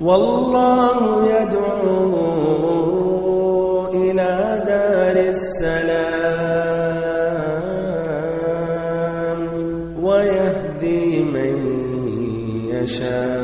والله يدعو إلى دار السلام ويهدي من يشاء.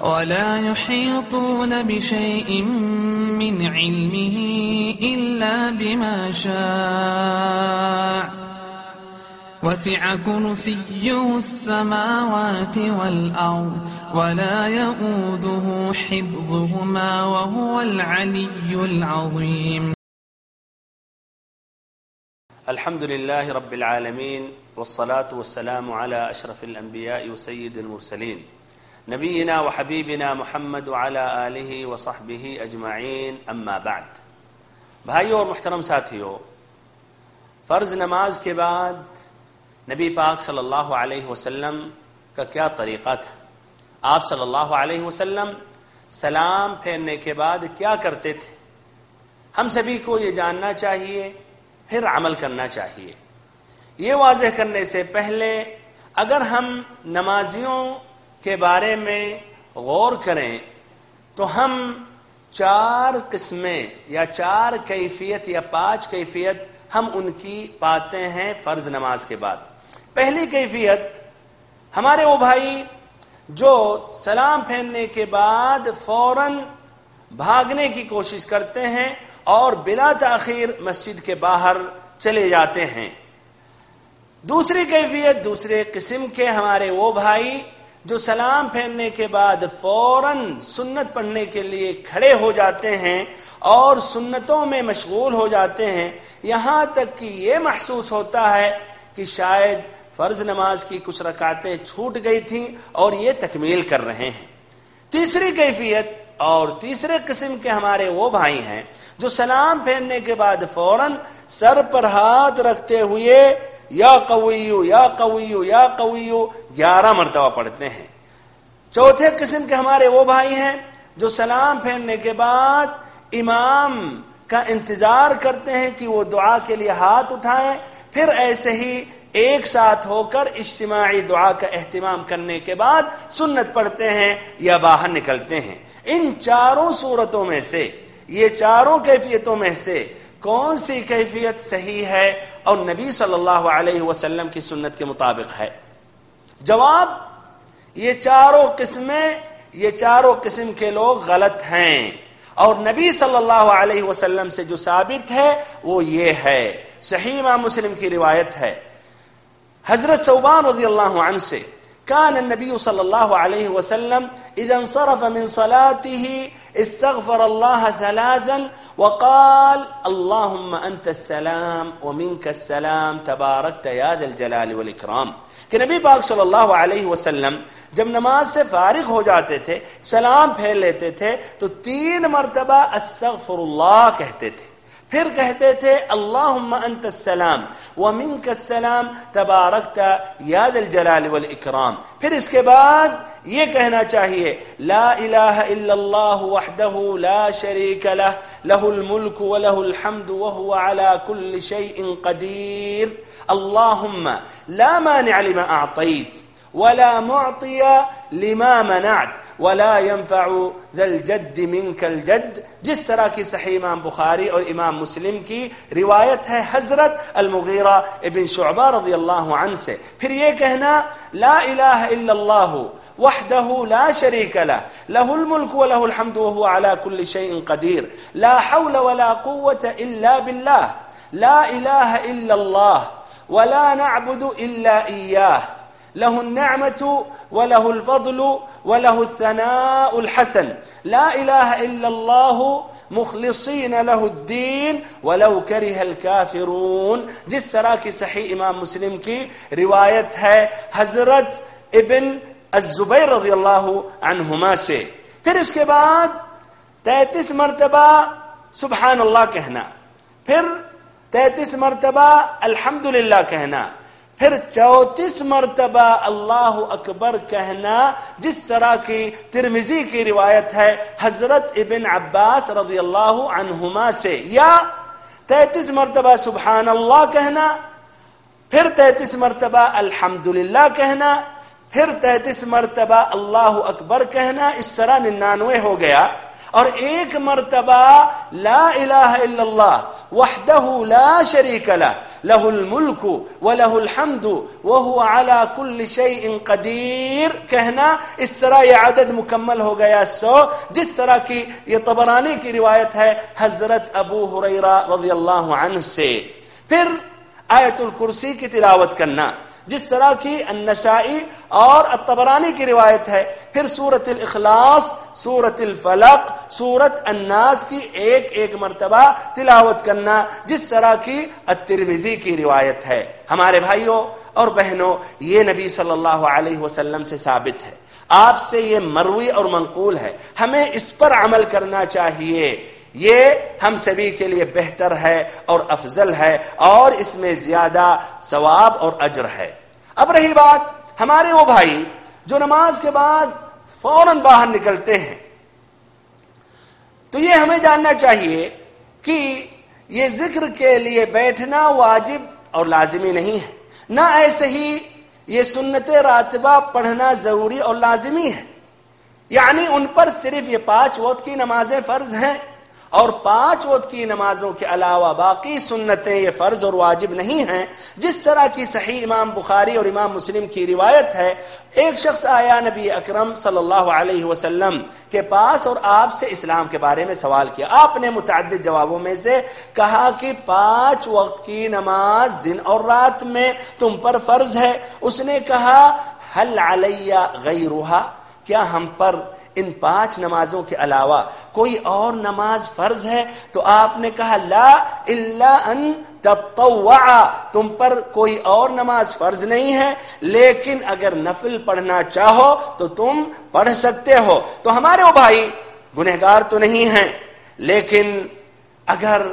ولا يحيطون بشيء من علمه إلا بما شاء. وسع كرسيه السماوات والأرض ولا يؤوده حفظهما وهو العلي العظيم. الحمد لله رب العالمين والصلاة والسلام على أشرف الأنبياء وسيد المرسلين. نبينا وحبيبنا محمد وعلى آله وصحبه أجمعين. أما بعد. بھائیو اور محترم ساتھیو، فرض نماز کے بعد نبی پاک صلی اللہ علیہ وسلم کا کیا طریقہ تھا؟ آپ صلی اللہ علیہ وسلم سلام پھیرنے کے بعد کیا کرتے تھے؟ ہم سبھی کو یہ جاننا چاہیے، پھر عمل کرنا چاہیے۔ یہ واضح کرنے سے پہلے اگر ہم نمازیوں کے بارے میں غور کریں تو ہم چار قسمیں یا چار کیفیت یا پانچ کیفیت ہم ان کی پاتے ہیں فرض نماز کے بعد۔ پہلی کیفیت ہمارے وہ بھائی جو سلام پھیرنے کے بعد فوراً بھاگنے کی کوشش کرتے ہیں اور بلا تاخیر مسجد کے باہر چلے جاتے ہیں۔ دوسری کیفیت دوسرے قسم کے ہمارے وہ بھائی جو سلام پھیرنے کے بعد فوراً سنت پڑھنے کے لیے کھڑے ہو جاتے ہیں اور سنتوں میں مشغول ہو جاتے ہیں، یہاں تک کہ یہ محسوس ہوتا ہے کہ شاید فرض نماز کی کچھ رکعتیں چھوٹ گئی تھیں اور یہ تکمیل کر رہے ہیں۔ تیسری کیفیت اور تیسرے قسم کے ہمارے وہ بھائی ہیں جو سلام پھیرنے کے بعد فوراً سر پر ہاتھ رکھتے ہوئے یا قویو یا قویو یا قویو، گیارہ مرتبہ پڑھتے ہیں۔ چوتھے قسم کے ہمارے وہ بھائی ہیں جو سلام پھیرنے کے بعد امام کا انتظار کرتے ہیں کہ وہ دعا کے لیے ہاتھ اٹھائیں، پھر ایسے ہی ایک ساتھ ہو کر اجتماعی دعا کا اہتمام کرنے کے بعد سنت پڑھتے ہیں یا باہر نکلتے ہیں۔ ان چاروں صورتوں میں سے، یہ چاروں کیفیتوں میں سے کون سی کیفیت صحیح ہے اور نبی صلی اللہ علیہ وسلم کی سنت کے مطابق ہے؟ جواب، یہ چاروں قسمیں، یہ چاروں قسم کے لوگ غلط ہیں۔ اور نبی صلی اللہ علیہ وسلم سے جو ثابت ہے، وہ یہ ہے۔ صحیح امام مسلم کی روایت ہے۔ حضرت صوبان رضی اللہ عنہ سے كان النبي صلى الله عليه وسلم إذا انصرف من صلاته استغفر الله ثلاثا وقال اللهم أنت السلام ومنك السلام تباركت يا ذا الجلال والإكرام کہ نبی پاک صلی اللہ علیہ وسلم جب نماز سے فارغ ہو جاتے تھے، سلام پھیل لیتے تھے، تو تین مرتبہ استغفر اللہ کہتے تھے۔ ترقهدته اللهم أنت السلام ومنك السلام تباركت يا ذا الجلال والإكرام. پھر اس کے بعد یہ کہنا چاہیے لا إله إلا الله وحده لا شريك له له الملك وله الحمد وهو على كل شيء قدير. اللهم لا مانع لما أعطيت ولا معطي لما منعت. ولا ينفع ذا الجد منك الجد. جس طرح کی صحیح إمام بخاری اور إمام مسلم کی روایت ہے حضرت المغیرہ ابن شعبہ رضی اللہ عنہ سے پھر یہ کہنا لا الہ إلا اللہ وحده لا شريك له. له الملك وله الحمد وهو على كل شيء قدير. لا حول ولا قوة إلا بالله. لا إله إلا الله ولا نعبد إلا إياه. له النعمة وله الفضل وله الثناء الحسن. لا إله إلا الله مخلصين له الدين ولو كره الكافرون. جس طرح کی صحیح امام مسلم کی روایت ہے حضرت ابن الزبیر رضی اللہ عنہما سے. پھر اس کے بعد تینتیس مرتبہ سبحان اللہ کہنا. پھر تینتیس مرتبہ الحمدللہ کہنا. پھر چوتیس مرتبہ اللہ اکبر کہنا، جس طرح کی ترمزی کی روایت ہے، حضرت ابن عباس رضی اللہ عنہما سے، یا تینتیس مرتبہ سبحان اللہ کہنا، پھر تینتیس مرتبہ الحمدللہ کہنا، پھر تینتیس مرتبہ اللہ اکبر کہنا، اس طرح ننانوے ہو گیا۔ اور ایک مرتبہ لا الہ الا اللہ وحدہ لا شریک لہ لہ الملك وله الحمد وهو على كل شيء قدیر کہنا اس طرح یہ عدد مکمل ہو گیا سو جس طرح کی یہ طبرانی کی روایت ہے حضرت ابو حریرہ رضی اللہ عنہ سے پھر آیت الکرسی کی تلاوت کرنا جس طرح کی النسائی اور الطبرانی کی روایت ہے، پھر سورت الاخلاص سورت الفلق سورت الناس کی ایک ایک مرتبہ تلاوت کرنا، جس طرح کی الترمذی کی روایت ہے۔ ہمارے بھائیوں اور بہنوں، یہ نبی صلی اللہ علیہ وسلم سے ثابت ہے۔ آپ سے یہ مروی اور منقول ہے۔ ہمیں اس پر عمل کرنا چاہیے۔ یہ ہم سبھی کے لیے بہتر ہے اور افضل ہے اور اس میں زیادہ ثواب اور اجر ہے۔ اب رہی بات ہمارے وہ بھائی جو نماز کے بعد فوراً باہر نکلتے ہیں۔ تو یہ ہمیں جاننا چاہیے کہ یہ ذکر کے لیے بیٹھنا واجب اور لازمی نہیں ہے۔ نہ ایسے ہی یہ سنت راتبہ پڑھنا ضروری اور لازمی ہے۔ یعنی ان پر صرف یہ پانچ وقت کی نمازیں فرض ہیں۔ اور پانچ وقت کی نمازوں کے علاوہ باقی سنتیں یہ فرض اور واجب نہیں ہیں۔ جس طرح کی صحیح امام بخاری اور امام مسلم کی روایت ہے، ایک شخص آیا نبی اکرم صلی اللہ علیہ وسلم کے پاس اور آپ سے اسلام کے بارے میں سوال کیا۔ آپ نے متعدد جوابوں میں سے کہا کہ پانچ وقت کی نماز دن اور رات میں تم پر فرض ہے۔ اس نے کہا حل علیہ غیرها کیا ہم پر ان پانچ نمازوں کے علاوہ کوئی اور نماز فرض ہے تو آپ نے کہا لا الا ان تطوع، تم پر کوئی اور نماز فرض نہیں ہے، لیکن اگر نفل پڑھنا چاہو تو تم پڑھ سکتے ہو۔ تو ہمارے وہ بھائی، گنہگار تو نہیں ہیں، لیکن اگر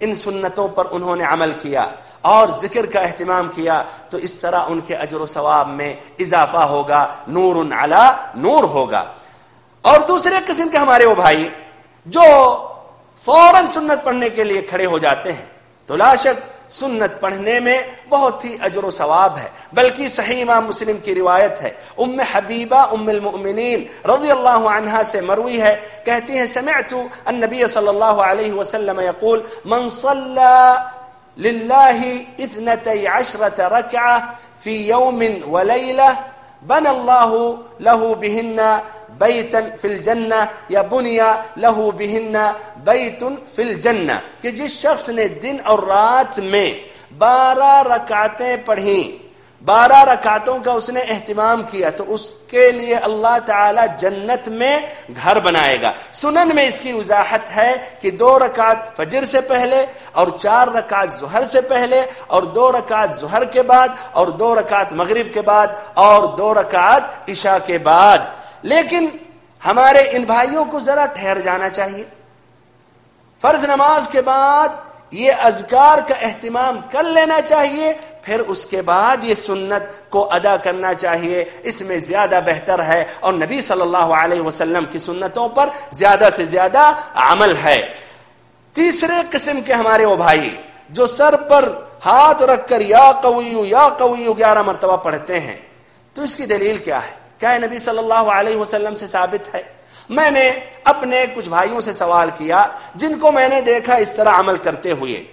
ان سنتوں پر انہوں نے عمل کیا اور ذکر کا اہتمام کیا تو اس طرح ان کے اجر و ثواب میں اضافہ ہوگا، نور علی نور ہوگا۔ اور دوسرے قسم کے ہمارے وہ بھائی جو فوراً سنت پڑھنے کے لیے کھڑے ہو جاتے ہیں۔ تو لا شک سنت پڑھنے میں بہت ہی اجر و ثواب ہے۔ بلکہ صحیح امام مسلم کی روایت ہے۔ ام حبیبہ ام المؤمنین رضی اللہ عنہا سے مروی ہے۔ کہتی ہیں، سمعت النبی صلی اللہ علیہ وسلم يقول من صلى لله اثنتي عشرة ركعة في يوم وليلة بنى الله له بهن بیتن فی الجنہ یا بنیا لہو بہن بیتن فی الجنہ، کہ جس شخص نے دن اور رات میں بارہ رکعتیں پڑھیں، بارہ رکعتوں کا اس نے اہتمام کیا، تو اس کے لیے اللہ تعالی جنت میں گھر بنائے گا۔ سنن میں اس کی وضاحت ہے کہ دو رکعت فجر سے پہلے اور چار رکعت ظہر سے پہلے اور دو رکعت ظہر کے بعد اور دو رکعت مغرب کے بعد اور دو رکعت عشاء کے بعد۔ لیکن ہمارے ان بھائیوں کو ذرا ٹھہر جانا چاہیے۔ فرض نماز کے بعد یہ اذکار کا اہتمام کر لینا چاہیے، پھر اس کے بعد یہ سنت کو ادا کرنا چاہیے۔ اس میں زیادہ بہتر ہے اور نبی صلی اللہ علیہ وسلم کی سنتوں پر زیادہ سے زیادہ عمل ہے۔ تیسرے قسم کے ہمارے وہ بھائی جو سر پر ہاتھ رکھ کر یا قویو یا قویو گیارہ مرتبہ پڑھتے ہیں، تو اس کی دلیل کیا ہے؟ کیا نبی صلی اللہ علیہ وسلم سے ثابت ہے؟ میں نے اپنے کچھ بھائیوں سے سوال کیا، جن کو میں نے دیکھا اس طرح عمل کرتے ہوئے۔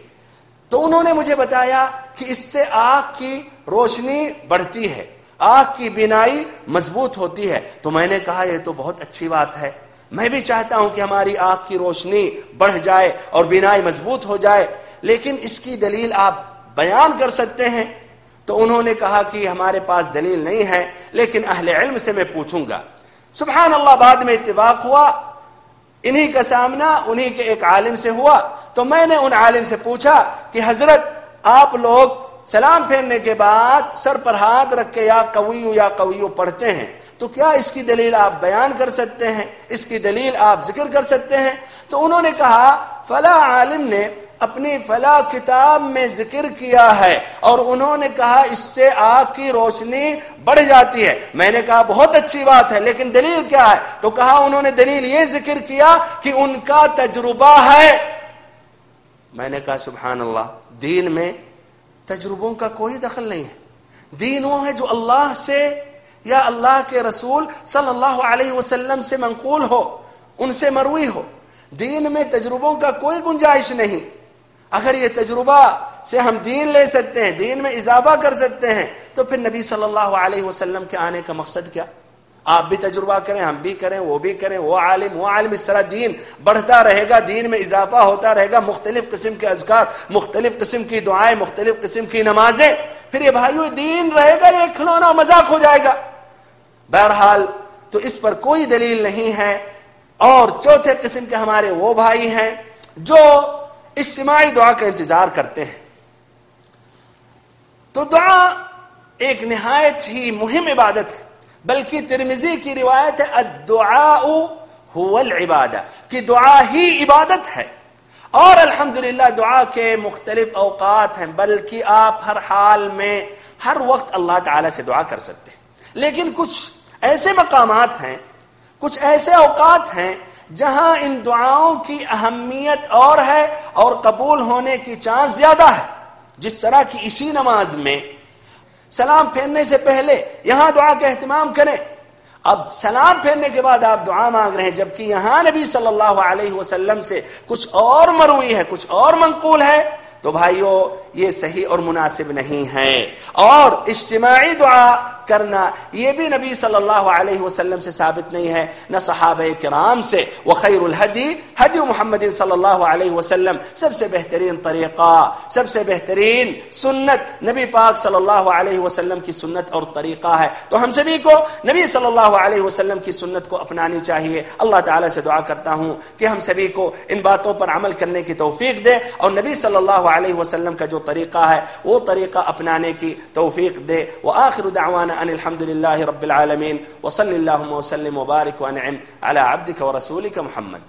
تو انہوں نے مجھے بتایا کہ اس سے آگ کی روشنی بڑھتی ہے آگ کی بینائی مضبوط ہوتی ہے۔ تو میں نے کہا، یہ تو بہت اچھی بات ہے۔ میں بھی چاہتا ہوں کہ ہماری آگ کی روشنی بڑھ جائے اور بینائی مضبوط ہو جائے، لیکن اس کی دلیل آپ بیان کر سکتے ہیں۔ تو انہوں نے کہا کہ ہمارے پاس دلیل نہیں ہے، لیکن اہل علم سے میں پوچھوں گا۔ سبحان اللہ بعد میں اتفاق ہوا۔ انہی کا سامنا انہی کے ایک عالم سے ہوا۔ تو میں نے ان عالم سے پوچھا کہ حضرت، آپ لوگ سلام پھیرنے کے بعد سر پر ہاتھ رکھ کے یا قویو یا قویو پڑھتے ہیں۔ تو کیا اس کی دلیل آپ بیان کر سکتے ہیں؟ اس کی دلیل آپ ذکر کر سکتے ہیں؟ تو انہوں نے کہا، فلا عالم نے اپنی فلا کتاب میں ذکر کیا ہے اور انہوں نے کہا اس سے آگ کی روشنی بڑھ جاتی ہے۔ میں نے کہا بہت اچھی بات ہے، لیکن دلیل کیا ہے؟ تو کہا انہوں نے دلیل یہ ذکر کیا کہ ان کا تجربہ ہے۔ میں نے کہا سبحان اللہ، دین میں تجربوں کا کوئی دخل نہیں ہے۔ دین وہ ہے جو اللہ سے یا اللہ کے رسول صلی اللہ علیہ وسلم سے منقول ہو، ان سے مروی ہو۔ دین میں تجربوں کا کوئی گنجائش نہیں۔ اگر یہ تجربہ سے ہم دین لے سکتے ہیں، دین میں اضافہ کر سکتے ہیں، تو پھر نبی صلی اللہ علیہ وسلم کے آنے کا مقصد کیا؟ آپ بھی تجربہ کریں، ہم بھی کریں، وہ بھی کریں، وہ عالم وہ عالم، اس طرح دین بڑھتا رہے گا، دین میں اضافہ ہوتا رہے گا، مختلف قسم کے اذکار، مختلف قسم کی دعائیں، مختلف قسم کی نمازیں، پھر یہ بھائیو دین رہے گا، یہ کھلونا مذاق ہو جائے گا۔ بہرحال تو اس پر کوئی دلیل نہیں ہے۔ اور چوتھے قسم کے ہمارے وہ بھائی ہیں جو اجتماعی دعا کا انتظار کرتے ہیں۔ تو دعا ایک نہایت ہی مہم عبادت ہے، بلکہ ترمزی کی روایت ہے، الدعاء هو العبادہ، کہ دعا ہی عبادت ہے۔ اور الحمدللہ دعا کے مختلف اوقات ہیں، بلکہ آپ ہر حال میں ہر وقت اللہ تعالی سے دعا کر سکتے ہیں۔ لیکن کچھ ایسے مقامات ہیں کچھ ایسے اوقات ہیں جہاں ان دعاؤں کی اہمیت اور ہے اور قبول ہونے کی چانس زیادہ ہے، جس طرح کی اسی نماز میں سلام پھیرنے سے پہلے یہاں دعا کا اہتمام کریں۔ اب سلام پھیرنے کے بعد آپ دعا مانگ رہے ہیں، جبکہ یہاں نبی صلی اللہ علیہ وسلم سے کچھ اور مروی ہے، کچھ اور منقول ہے۔ تو بھائیو، یہ صحیح اور مناسب نہیں ہے۔ اور اجتماعی دعا کرنا، یہ بھی نبی صلی اللہ علیہ وسلم سے ثابت نہیں ہے، نہ صحابہ کرام سے۔ وخیر الحدی حدی محمد صلی اللہ علیہ وسلم، سب سے بہترین طریقہ، سب سے بہترین سنت نبی پاک صلی اللہ علیہ وسلم کی سنت اور طریقہ ہے۔ تو ہم سبھی کو نبی صلی اللہ علیہ وسلم کی سنت کو اپنانی چاہیے۔ اللہ تعالیٰ سے دعا کرتا ہوں کہ ہم سبھی کو ان باتوں پر عمل کرنے کی توفیق دے اور نبی صلی اللہ علیہ وسلم کا جو طریقہ ہے، وہ طریقہ اپنانے کی توفیق دے۔ وآخر دعوانا أن الحمد لله رب العالمين وصل اللهم وسلم وبارك وانعم على عبدك ورسولك محمد.